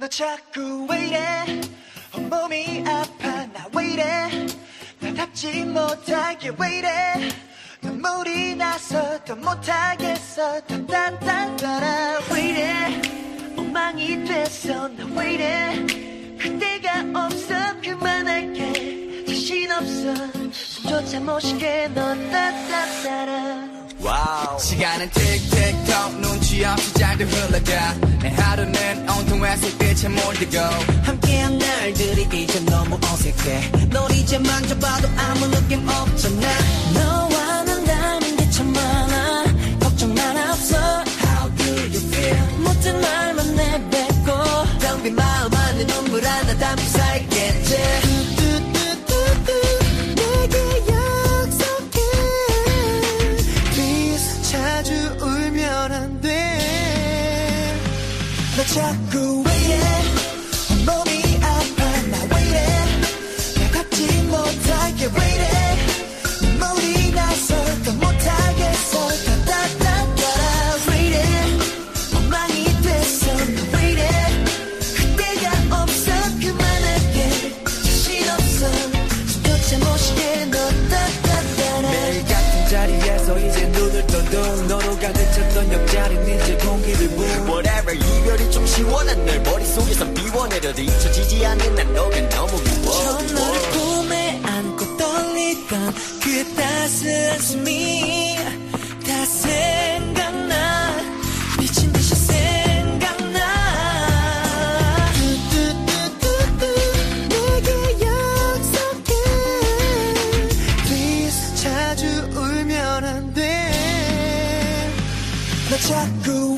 너 자꾸 왜 이래? 온몸이 아파 나 왜 이래? 나답지 못하게 왜 이래? 눈물이 나서 더 못하겠어. 더 딴딴따라 왜 이래? 엉망이 됐어 나 왜 이래? 그때가 없어 그만할게. 자신 없어. 숨조차 못 쉬게 너 따따따라. Wow. 시간은 tick tick tock 눈치 없이 잘도 흘러가 내 하루는 온통 회색빛에 몰리고. 함께한 날들이 이제 너무 어색해. 널 이제 만져봐도 아무 느낌 없잖아. 너와 난 닮은 게 참 많아. 걱정만 앞서 How do you feel? 못된 말만 내뱉고. 텅빈 마 자꾸 왜 이래? 온몸이 아파 나 왜 이래? 나답지 못하게 왜 이래? 눈물이 나서 더 못하겠어. 더 따따따라 왜 이래? 엉망이 됐어 너왜 이래? 그때가 없어 그만할게. 자신 없어. 못 쉬게 너 따따따라 같은 자리에서 이제 눈을 떠도 너로 가득 찼던 옆자리는 이제 공기를 부 Whatever 이별이 좀 시원한 널 머릿속에서 비워내려도 잊혀지지 않는 난 너가 너무 미워. 처음 너를 꿈에 안고 떨리던 그 따스한 숨이 다 생각나. 미친 듯이 생각나. 뚜뚜뚜뚜뚜 내게 약속해. Please 자주 울면 안돼나 자꾸